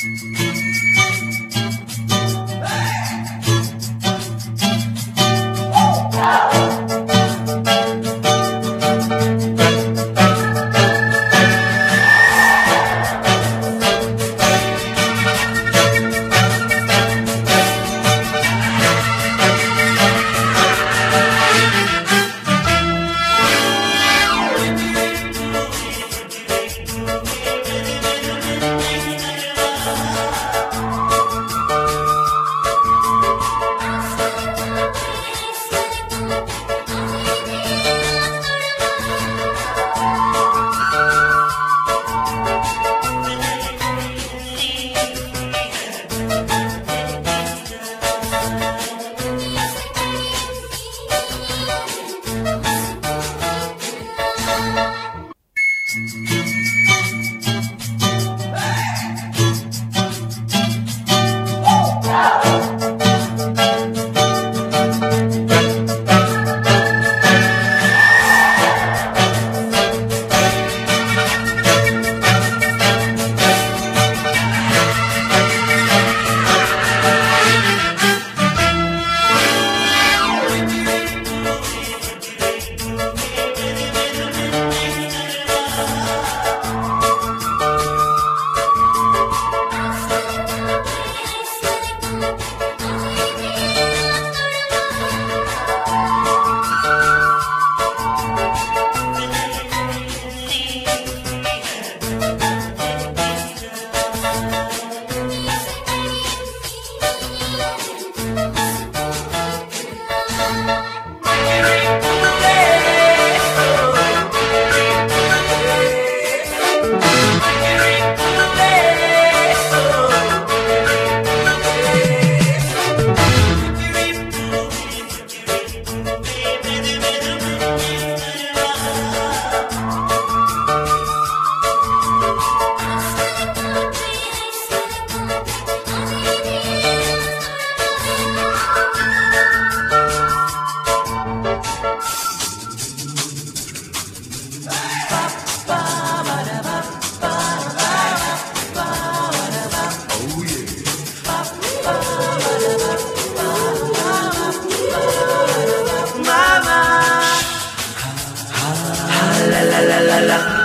Thank la la la la.